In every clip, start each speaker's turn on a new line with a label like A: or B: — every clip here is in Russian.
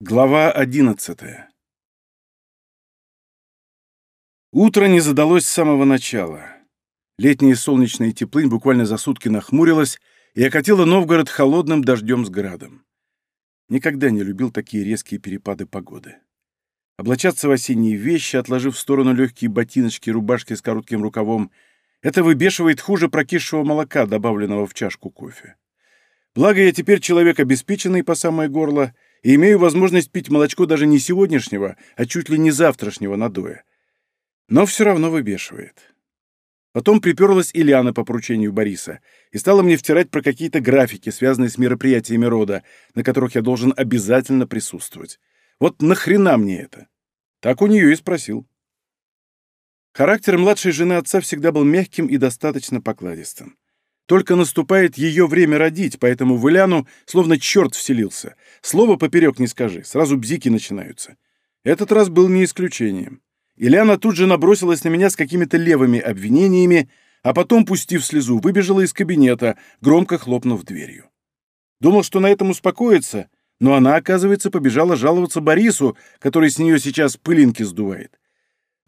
A: Глава одиннадцатая Утро не задалось с самого начала. Летняя солнечная теплынь буквально за сутки нахмурилась и окатила Новгород холодным дождем с градом. Никогда не любил такие резкие перепады погоды. Облачаться в осенние вещи, отложив в сторону легкие ботиночки, рубашки с коротким рукавом, это выбешивает хуже прокисшего молока, добавленного в чашку кофе. Благо я теперь человек обеспеченный по самое горло — и имею возможность пить молочко даже не сегодняшнего, а чуть ли не завтрашнего надоя. Но все равно выбешивает. Потом приперлась Ильяна по поручению Бориса и стала мне втирать про какие-то графики, связанные с мероприятиями рода, на которых я должен обязательно присутствовать. Вот нахрена мне это? Так у нее и спросил. Характер младшей жены отца всегда был мягким и достаточно покладистым. Только наступает ее время родить, поэтому в Иляну словно черт вселился. Слово поперек не скажи, сразу бзики начинаются. Этот раз был не исключением. Ильяна тут же набросилась на меня с какими-то левыми обвинениями, а потом, пустив слезу, выбежала из кабинета, громко хлопнув дверью. Думал, что на этом успокоится, но она, оказывается, побежала жаловаться Борису, который с нее сейчас пылинки сдувает.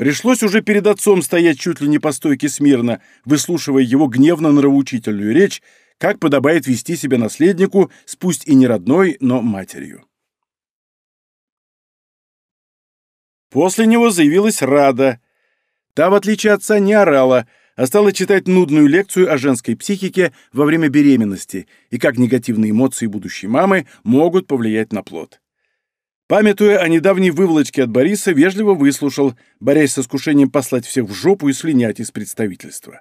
A: Пришлось уже перед отцом стоять чуть ли не по стойке смирно, выслушивая его гневно-нравоучительную речь, как подобает вести себя наследнику с пусть и не родной, но матерью. После него заявилась Рада. Та, в отличие от отца, не орала, а стала читать нудную лекцию о женской психике во время беременности и как негативные эмоции будущей мамы могут повлиять на плод. Памятуя о недавней выволочке от Бориса, вежливо выслушал, борясь с искушением послать всех в жопу и слинять из представительства.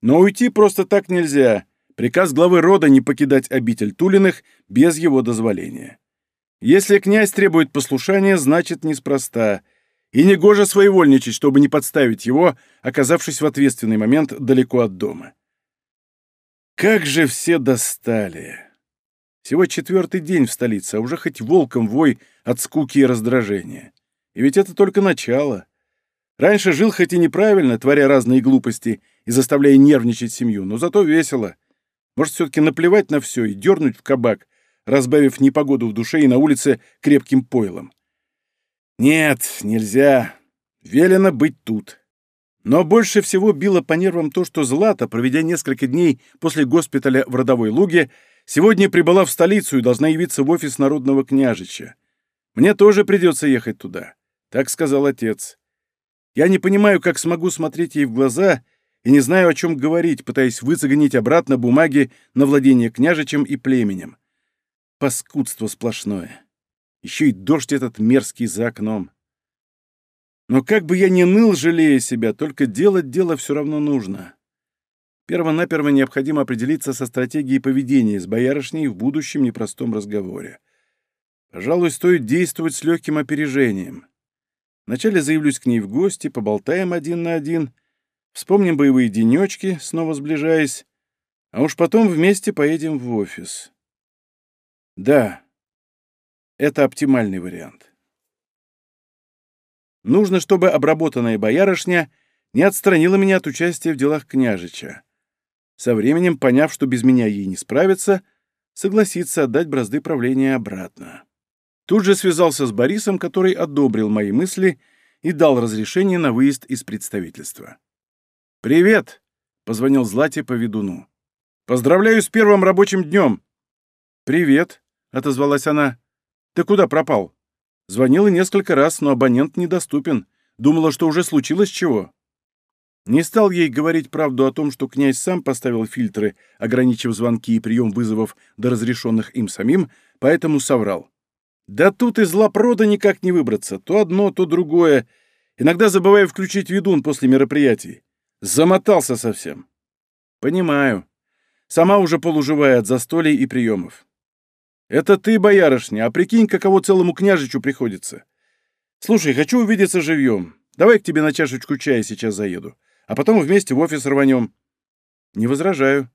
A: Но уйти просто так нельзя. Приказ главы рода не покидать обитель Тулиных без его дозволения. Если князь требует послушания, значит неспроста. И негоже своевольничать, чтобы не подставить его, оказавшись в ответственный момент далеко от дома. Как же все достали! Всего четвертый день в столице, а уже хоть волком вой от скуки и раздражения. И ведь это только начало. Раньше жил хоть и неправильно, творя разные глупости и заставляя нервничать семью, но зато весело. Может, все-таки наплевать на все и дернуть в кабак, разбавив непогоду в душе и на улице крепким пойлом. Нет, нельзя. Велено быть тут. Но больше всего било по нервам то, что Злата, проведя несколько дней после госпиталя в родовой луге, Сегодня прибыла в столицу и должна явиться в офис народного княжича. Мне тоже придется ехать туда», — так сказал отец. «Я не понимаю, как смогу смотреть ей в глаза и не знаю, о чем говорить, пытаясь выцегонить обратно бумаги на владение княжичем и племенем. Паскудство сплошное. Еще и дождь этот мерзкий за окном. Но как бы я ни ныл, жалея себя, только делать дело все равно нужно. Первонаперво необходимо определиться со стратегией поведения с боярышней в будущем непростом разговоре. Пожалуй, стоит действовать с легким опережением. Вначале заявлюсь к ней в гости, поболтаем один на один, вспомним боевые денечки, снова сближаясь, а уж потом вместе поедем в офис. Да, это оптимальный вариант. Нужно, чтобы обработанная боярышня не отстранила меня от участия в делах княжича со временем, поняв, что без меня ей не справиться, согласится отдать бразды правления обратно. Тут же связался с Борисом, который одобрил мои мысли и дал разрешение на выезд из представительства. «Привет!» — позвонил Злате по ведуну. «Поздравляю с первым рабочим днем!» «Привет!» — отозвалась она. «Ты куда пропал?» Звонила несколько раз, но абонент недоступен. Думала, что уже случилось чего. Не стал ей говорить правду о том, что князь сам поставил фильтры, ограничив звонки и прием вызовов до разрешенных им самим, поэтому соврал. Да тут из лапрода никак не выбраться, то одно, то другое. Иногда забываю включить ведун после мероприятий. Замотался совсем. Понимаю. Сама уже полуживая от застолий и приемов. Это ты, боярышня, а прикинь, каково целому княжичу приходится. Слушай, хочу увидеться живьем. Давай к тебе на чашечку чая сейчас заеду а потом вместе в офис рванем. Не возражаю.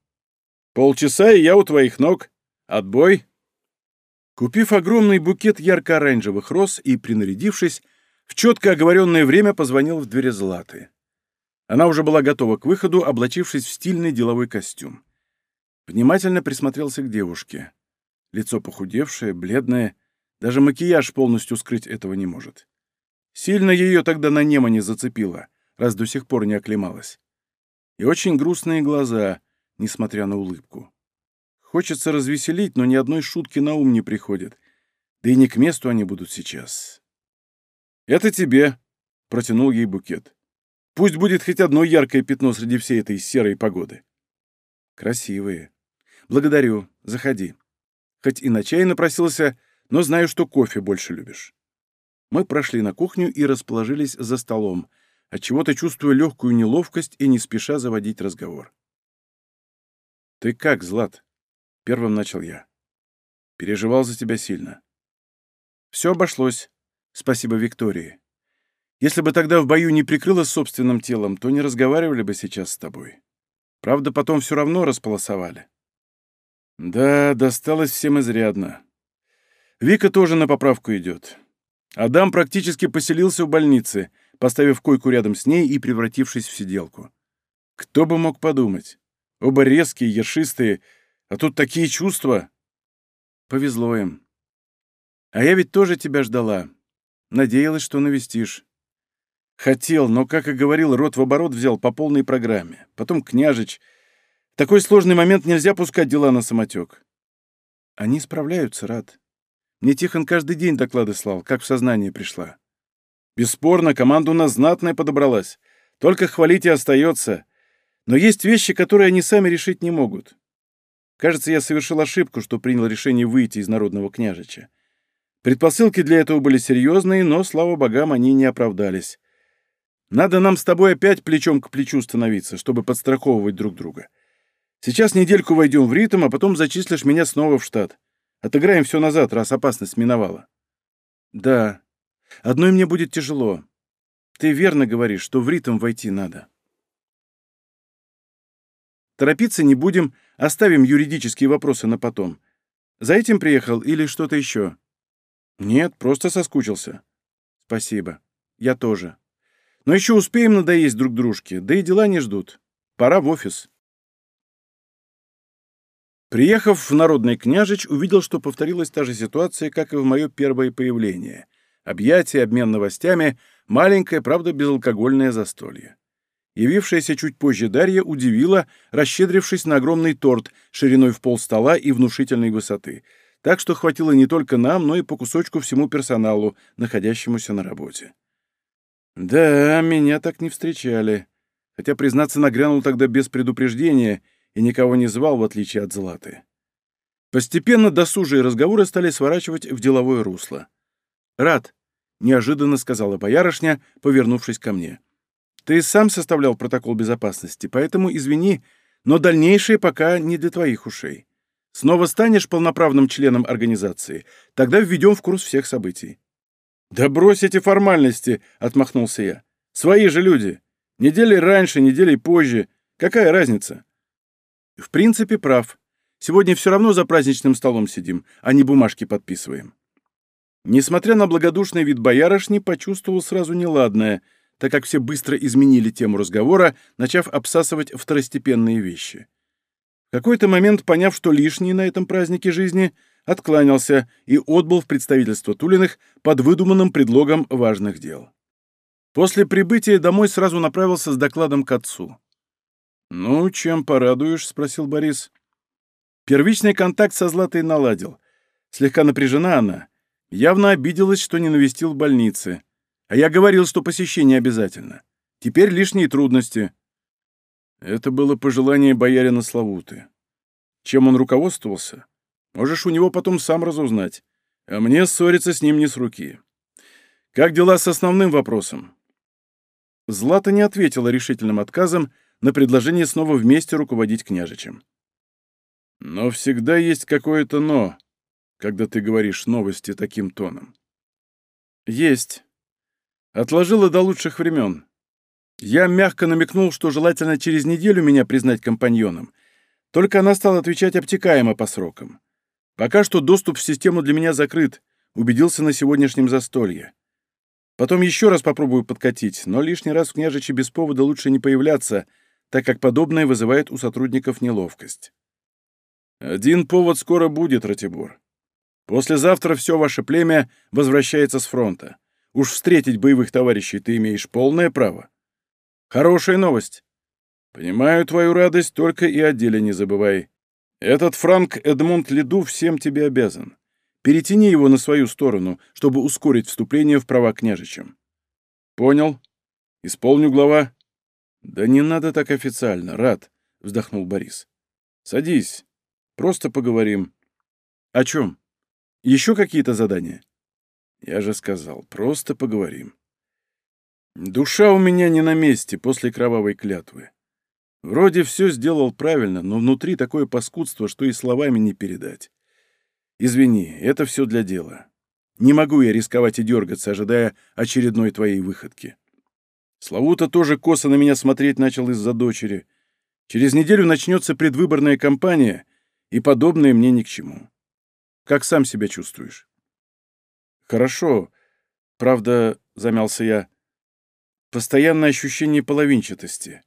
A: Полчаса, и я у твоих ног. Отбой. Купив огромный букет ярко-оранжевых роз и принарядившись, в четко оговоренное время позвонил в двери Златы. Она уже была готова к выходу, облачившись в стильный деловой костюм. Внимательно присмотрелся к девушке. Лицо похудевшее, бледное, Даже макияж полностью скрыть этого не может. Сильно ее тогда на немо не зацепило, раз до сих пор не оклемалась. И очень грустные глаза, несмотря на улыбку. Хочется развеселить, но ни одной шутки на ум не приходит. Да и не к месту они будут сейчас. «Это тебе», — протянул ей букет. «Пусть будет хоть одно яркое пятно среди всей этой серой погоды». «Красивые. Благодарю. Заходи. Хоть и на чай напросился, но знаю, что кофе больше любишь». Мы прошли на кухню и расположились за столом, отчего-то чувствуя легкую неловкость и не спеша заводить разговор. «Ты как, Злат?» — первым начал я. «Переживал за тебя сильно». «Все обошлось. Спасибо Виктории. Если бы тогда в бою не прикрыла собственным телом, то не разговаривали бы сейчас с тобой. Правда, потом все равно располосовали». «Да, досталось всем изрядно. Вика тоже на поправку идет. Адам практически поселился в больнице, поставив койку рядом с ней и превратившись в сиделку. Кто бы мог подумать? Оба резкие, ершистые, а тут такие чувства. Повезло им. А я ведь тоже тебя ждала. Надеялась, что навестишь. Хотел, но, как и говорил, рот в оборот взял по полной программе. Потом княжич. В такой сложный момент нельзя пускать дела на самотек. Они справляются, Рад. Мне Тихон каждый день доклады слал, как в сознание пришла. Бесспорно, команда у нас знатная подобралась. Только хвалить и остается. Но есть вещи, которые они сами решить не могут. Кажется, я совершил ошибку, что принял решение выйти из народного княжича. Предпосылки для этого были серьезные, но, слава богам, они не оправдались. Надо нам с тобой опять плечом к плечу становиться, чтобы подстраховывать друг друга. Сейчас недельку войдем в ритм, а потом зачислишь меня снова в штат. Отыграем все назад, раз опасность миновала. Да. Одной мне будет тяжело. Ты верно говоришь, что в ритм войти надо. Торопиться не будем, оставим юридические вопросы на потом. За этим приехал или что-то еще? Нет, просто соскучился. Спасибо. Я тоже. Но еще успеем надоесть друг дружке, да и дела не ждут. Пора в офис. Приехав в Народный княжич, увидел, что повторилась та же ситуация, как и в мое первое появление. Объятия, обмен новостями, маленькое, правда, безалкогольное застолье. Явившаяся чуть позже Дарья удивила, расщедрившись на огромный торт шириной в пол стола и внушительной высоты, так что хватило не только нам, но и по кусочку всему персоналу, находящемуся на работе. Да, меня так не встречали. Хотя, признаться, нагрянул тогда без предупреждения — и никого не звал, в отличие от Златы. Постепенно досужие разговоры стали сворачивать в деловое русло. «Рад», — неожиданно сказала боярышня, повернувшись ко мне. «Ты сам составлял протокол безопасности, поэтому извини, но дальнейшее пока не для твоих ушей. Снова станешь полноправным членом организации, тогда введем в курс всех событий». «Да брось эти формальности!» — отмахнулся я. «Свои же люди. Недели раньше, недели позже. Какая разница? В принципе, прав. Сегодня все равно за праздничным столом сидим, а не бумажки подписываем. Несмотря на благодушный вид боярышни, почувствовал сразу неладное, так как все быстро изменили тему разговора, начав обсасывать второстепенные вещи. В какой-то момент, поняв, что лишний на этом празднике жизни, откланялся и отбыл в представительство Тулиных под выдуманным предлогом важных дел. После прибытия домой сразу направился с докладом к отцу. «Ну, чем порадуешь?» — спросил Борис. Первичный контакт со Златой наладил. Слегка напряжена она. Явно обиделась, что не навестил в больнице. А я говорил, что посещение обязательно. Теперь лишние трудности. Это было пожелание боярина Славуты. Чем он руководствовался? Можешь у него потом сам разузнать. А мне ссориться с ним не с руки. Как дела с основным вопросом? Злата не ответила решительным отказом, на предложение снова вместе руководить княжичем. Но всегда есть какое-то «но», когда ты говоришь новости таким тоном. Есть. Отложила до лучших времен. Я мягко намекнул, что желательно через неделю меня признать компаньоном. Только она стала отвечать обтекаемо по срокам. Пока что доступ в систему для меня закрыт, убедился на сегодняшнем застолье. Потом еще раз попробую подкатить, но лишний раз в княжиче без повода лучше не появляться — так как подобное вызывает у сотрудников неловкость. «Один повод скоро будет, Ратибор. Послезавтра все ваше племя возвращается с фронта. Уж встретить боевых товарищей ты имеешь полное право. Хорошая новость. Понимаю твою радость, только и о деле не забывай. Этот Франк Эдмунд Лиду всем тебе обязан. Перетяни его на свою сторону, чтобы ускорить вступление в права княжичам. Понял. Исполню, глава. Да не надо так официально, рад, вздохнул Борис. Садись. Просто поговорим. О чем? Еще какие-то задания? Я же сказал, просто поговорим. Душа у меня не на месте после кровавой клятвы. Вроде все сделал правильно, но внутри такое паскудство, что и словами не передать. Извини, это все для дела. Не могу я рисковать и дергаться, ожидая очередной твоей выходки. Славута тоже косо на меня смотреть начал из-за дочери. Через неделю начнется предвыборная кампания, и подобное мне ни к чему. Как сам себя чувствуешь?» «Хорошо. Правда, — замялся я, — постоянное ощущение половинчатости.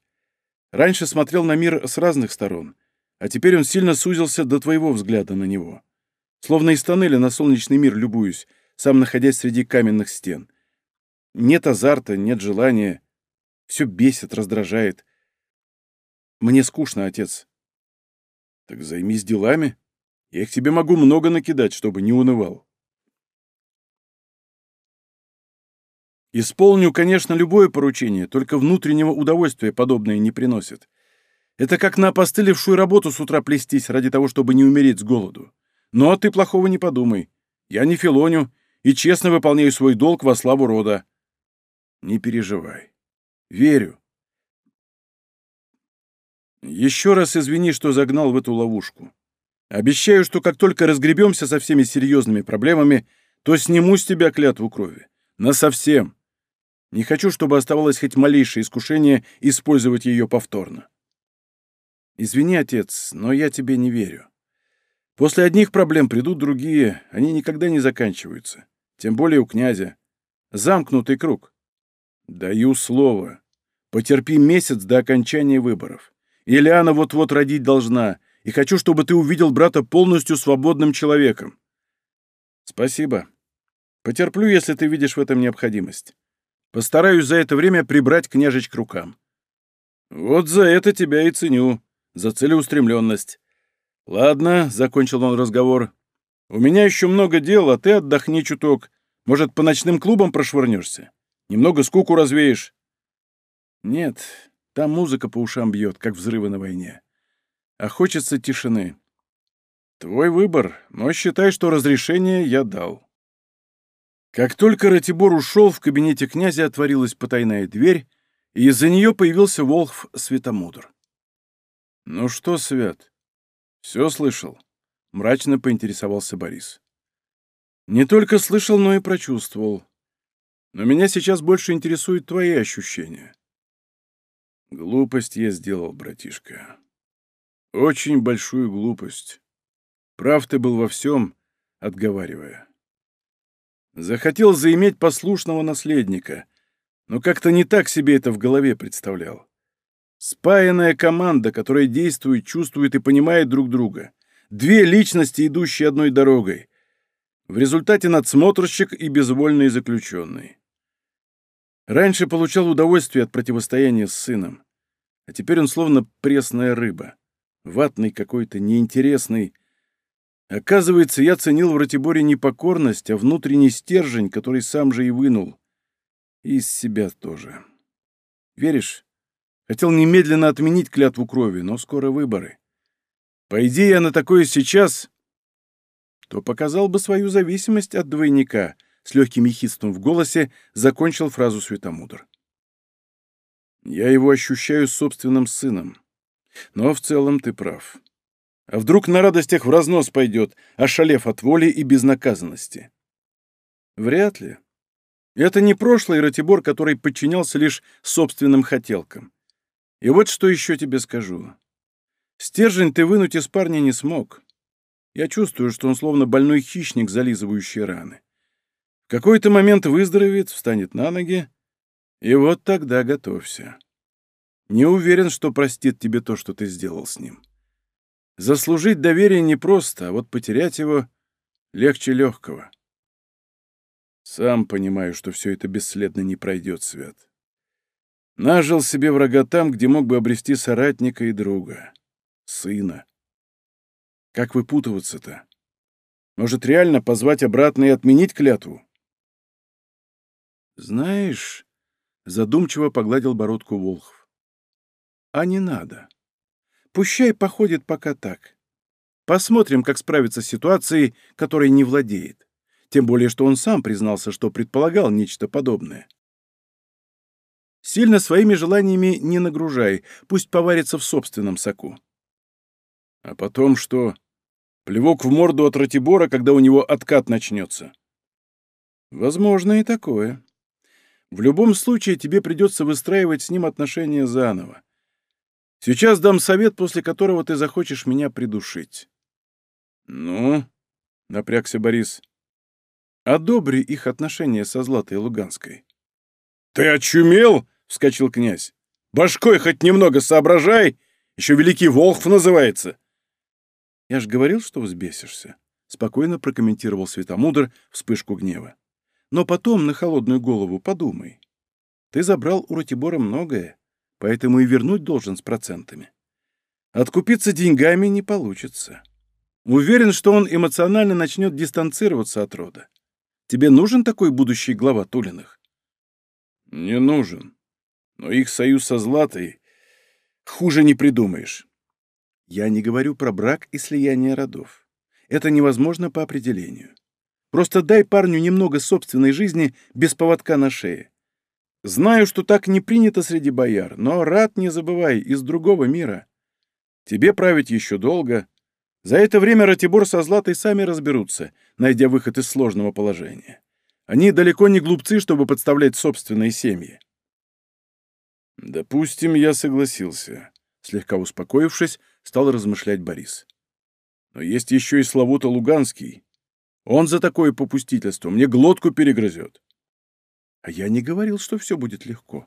A: Раньше смотрел на мир с разных сторон, а теперь он сильно сузился до твоего взгляда на него. Словно из тоннеля на солнечный мир любуюсь, сам находясь среди каменных стен. Нет азарта, нет желания. Все бесит, раздражает. Мне скучно, отец. Так займись делами. Я их тебе могу много накидать, чтобы не унывал. Исполню, конечно, любое поручение, только внутреннего удовольствия подобное не приносит. Это как на опостылевшую работу с утра плестись ради того, чтобы не умереть с голоду. Но ты плохого не подумай. Я не филоню и честно выполняю свой долг во славу рода. Не переживай. Верю. Еще раз извини, что загнал в эту ловушку. Обещаю, что как только разгребемся со всеми серьезными проблемами, то сниму с тебя клятву крови. Насовсем. Не хочу, чтобы оставалось хоть малейшее искушение использовать ее повторно. Извини, отец, но я тебе не верю. После одних проблем придут другие, они никогда не заканчиваются. Тем более у князя. Замкнутый круг. Даю слово. Потерпи месяц до окончания выборов. Ильяна вот-вот родить должна, и хочу, чтобы ты увидел брата полностью свободным человеком. Спасибо. Потерплю, если ты видишь в этом необходимость. Постараюсь за это время прибрать княжич к рукам. Вот за это тебя и ценю, за целеустремленность. Ладно, — закончил он разговор, — у меня еще много дел, а ты отдохни чуток. Может, по ночным клубам прошвырнешься? Немного скуку развеешь? Нет, там музыка по ушам бьет, как взрывы на войне а хочется тишины. Твой выбор, но считай, что разрешение я дал. Как только Ратибор ушел, в кабинете князя отворилась потайная дверь, и из-за нее появился Волхв Светомудр. «Ну что, Свят, все слышал?» — мрачно поинтересовался Борис. «Не только слышал, но и прочувствовал. Но меня сейчас больше интересуют твои ощущения». «Глупость я сделал, братишка. Очень большую глупость. Прав ты был во всем, отговаривая. Захотел заиметь послушного наследника, но как-то не так себе это в голове представлял. Спаянная команда, которая действует, чувствует и понимает друг друга. Две личности, идущие одной дорогой. В результате надсмотрщик и безвольный заключенный. Раньше получал удовольствие от противостояния с сыном, а теперь он словно пресная рыба ватный какой-то, неинтересный. Оказывается, я ценил в Ратиборе не покорность, а внутренний стержень, который сам же и вынул. Из себя тоже. Веришь? Хотел немедленно отменить клятву крови, но скоро выборы. Пойди я на такое сейчас, то показал бы свою зависимость от двойника, с легким ехидством в голосе закончил фразу Светомудр. Я его ощущаю собственным сыном. Но в целом ты прав. А вдруг на радостях в разнос пойдет, ошалев от воли и безнаказанности? Вряд ли. Это не прошлый Ратибор, который подчинялся лишь собственным хотелкам. И вот что еще тебе скажу. Стержень ты вынуть из парня не смог. Я чувствую, что он словно больной хищник, зализывающий раны. В какой-то момент выздоровеет, встанет на ноги, и вот тогда готовься. Не уверен, что простит тебе то, что ты сделал с ним. Заслужить доверие непросто, а вот потерять его Легче легкого. Сам понимаю, что все это бесследно не пройдет, Свят. Нажил себе врага там, где мог бы обрести соратника и друга. Сына. Как выпутываться-то? Может, реально позвать обратно и отменить клятву? Знаешь, задумчиво погладил бородку Волхов. А не надо. Пущай походит пока так. Посмотрим, как справиться с ситуацией, которой не владеет. Тем более, что он сам признался, что предполагал нечто подобное. Сильно своими желаниями не нагружай, пусть поварится в собственном соку. А потом что? Плевок в морду от Ратибора, когда у него откат начнется. Возможно и такое. В любом случае тебе придется выстраивать с ним отношения заново. Сейчас дам совет, после которого ты захочешь меня придушить. Ну, напрягся Борис. Одобри их отношения со Златой Луганской. Ты очумел? вскочил князь. Башкой хоть немного соображай, еще Великий Волхв называется. Я ж говорил, что взбесишься, спокойно прокомментировал Светомудр вспышку гнева. Но потом на холодную голову подумай. Ты забрал у Ратибора многое, поэтому и вернуть должен с процентами. Откупиться деньгами не получится. Уверен, что он эмоционально начнет дистанцироваться от рода. Тебе нужен такой будущий глава Тулиных? Не нужен. Но их союз со Златой хуже не придумаешь. Я не говорю про брак и слияние родов. Это невозможно по определению. Просто дай парню немного собственной жизни без поводка на шее. Знаю, что так не принято среди бояр, но рад не забывай, из другого мира. Тебе править еще долго. За это время Ратибор со Златой сами разберутся, найдя выход из сложного положения. Они далеко не глупцы, чтобы подставлять собственные семьи. Допустим, я согласился. Слегка успокоившись, стал размышлять Борис. Но есть еще и Славута Луганский. Он за такое попустительство мне глотку перегрызет. А я не говорил, что все будет легко.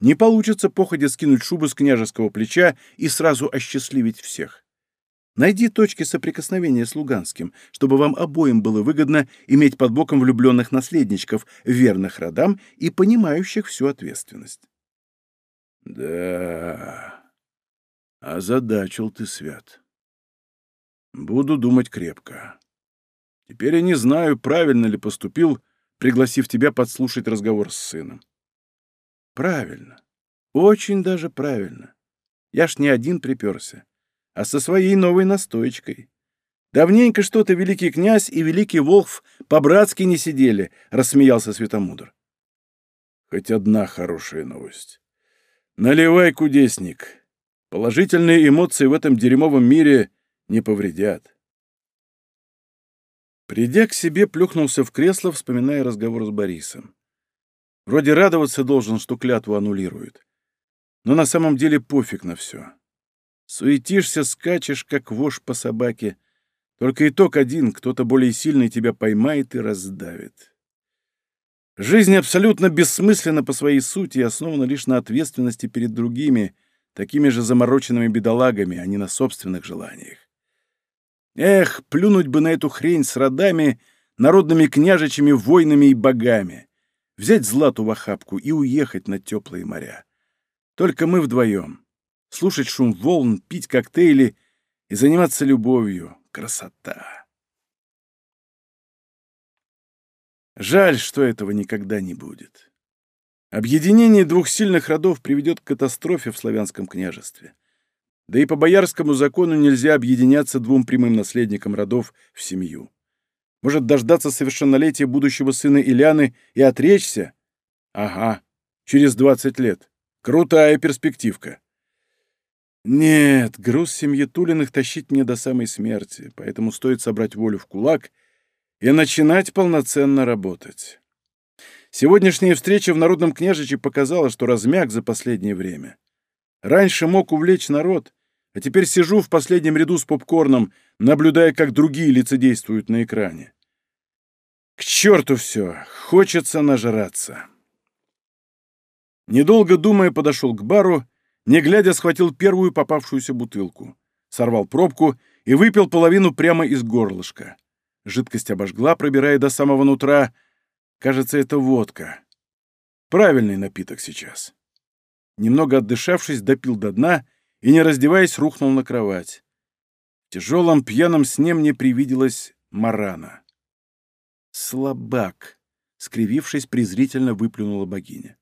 A: Не получится походя скинуть шубу с княжеского плеча и сразу осчастливить всех. Найди точки соприкосновения с Луганским, чтобы вам обоим было выгодно иметь под боком влюбленных наследничков, верных родам и понимающих всю ответственность. Да, озадачил ты, Свят. Буду думать крепко. Теперь я не знаю, правильно ли поступил, пригласив тебя подслушать разговор с сыном. Правильно. Очень даже правильно. Я ж не один приперся, а со своей новой настоечкой. Давненько что-то великий князь и великий Волхв по-братски не сидели, рассмеялся Светомудр. Хоть одна хорошая новость. Наливай, кудесник. Положительные эмоции в этом дерьмовом мире не повредят. Придя к себе, плюхнулся в кресло, вспоминая разговор с Борисом. Вроде радоваться должен, что клятву аннулируют. Но на самом деле пофиг на все. Суетишься, скачешь, как вошь по собаке. Только итог один — кто-то более сильный тебя поймает и раздавит. Жизнь абсолютно бессмысленна по своей сути и основана лишь на ответственности перед другими, такими же замороченными бедолагами, а не на собственных желаниях. Эх, плюнуть бы на эту хрень с родами, народными княжичами, воинами и богами. Взять злату в охапку и уехать на теплые моря. Только мы вдвоем. Слушать шум волн, пить коктейли и заниматься любовью. Красота. Жаль, что этого никогда не будет. Объединение двух сильных родов приведет к катастрофе в славянском княжестве. Да и по боярскому закону нельзя объединяться двум прямым наследникам родов в семью. Может, дождаться совершеннолетия будущего сына Ильяны и отречься? Ага, через двадцать лет. Крутая перспективка. Нет, груз семьи Тулиных тащить мне до самой смерти, поэтому стоит собрать волю в кулак и начинать полноценно работать. Сегодняшняя встреча в Народном княжиче показала, что размяк за последнее время. Раньше мог увлечь народ, а теперь сижу в последнем ряду с попкорном, наблюдая, как другие лицедействуют на экране. К черту все, хочется нажраться. Недолго думая, подошел к бару, не глядя, схватил первую попавшуюся бутылку, сорвал пробку и выпил половину прямо из горлышка. Жидкость обожгла, пробирая до самого нутра. Кажется, это водка. Правильный напиток сейчас. Немного отдышавшись, допил до дна и, не раздеваясь, рухнул на кровать. В тяжелом пьяном сне мне привиделась Марана. «Слабак!» — скривившись, презрительно выплюнула богиня.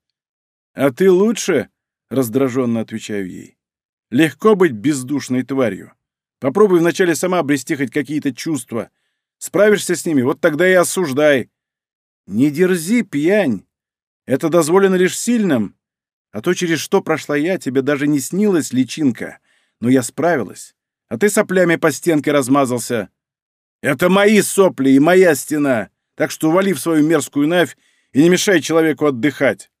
A: «А ты лучше?» — раздраженно отвечаю ей. «Легко быть бездушной тварью. Попробуй вначале сама обрести хоть какие-то чувства. Справишься с ними, вот тогда и осуждай. Не дерзи, пьянь. Это дозволено лишь сильным. А то, через что прошла я, тебе даже не снилась личинка. Но я справилась. А ты соплями по стенке размазался. Это мои сопли и моя стена. Так что ували в свою мерзкую навь и не мешай человеку отдыхать.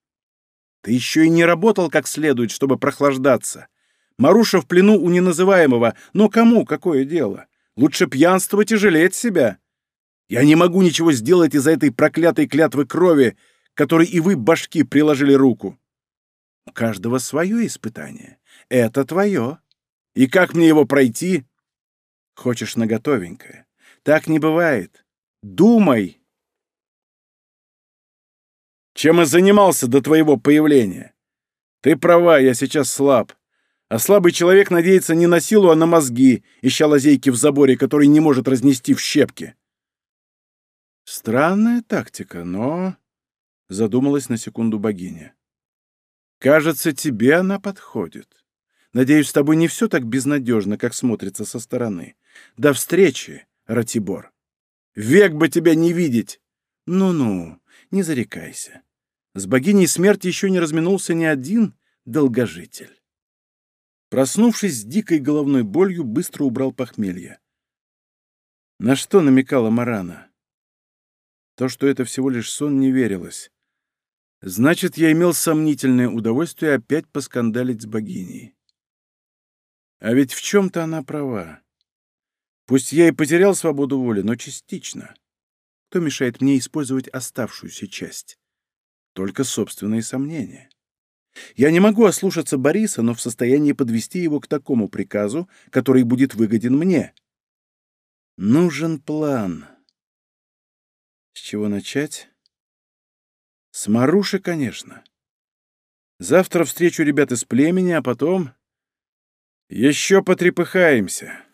A: Ты еще и не работал как следует, чтобы прохлаждаться. Маруша в плену у неназываемого, но кому какое дело? Лучше пьянствовать и жалеть себя. Я не могу ничего сделать из-за этой проклятой клятвы крови, которой и вы, башки, приложили руку. У каждого свое испытание. Это твое. И как мне его пройти? Хочешь наготовенькое. Так не бывает. Думай. Чем я занимался до твоего появления? Ты права, я сейчас слаб. А слабый человек надеется не на силу, а на мозги, ища лазейки в заборе, который не может разнести в щепки. Странная тактика, но... Задумалась на секунду богиня. Кажется, тебе она подходит. Надеюсь, с тобой не все так безнадежно, как смотрится со стороны. До встречи, Ратибор. Век бы тебя не видеть. Ну-ну, не зарекайся. С богиней смерти еще не разминулся ни один долгожитель. Проснувшись с дикой головной болью, быстро убрал похмелье. На что намекала Марана? То, что это всего лишь сон, не верилось. Значит, я имел сомнительное удовольствие опять поскандалить с богиней. А ведь в чем-то она права. Пусть я и потерял свободу воли, но частично. Кто мешает мне использовать оставшуюся часть? Только собственные сомнения. Я не могу ослушаться Бориса, но в состоянии подвести его к такому приказу, который будет выгоден мне. Нужен план. С чего начать? С Маруши, конечно. Завтра встречу ребят из племени, а потом... Еще потрепыхаемся.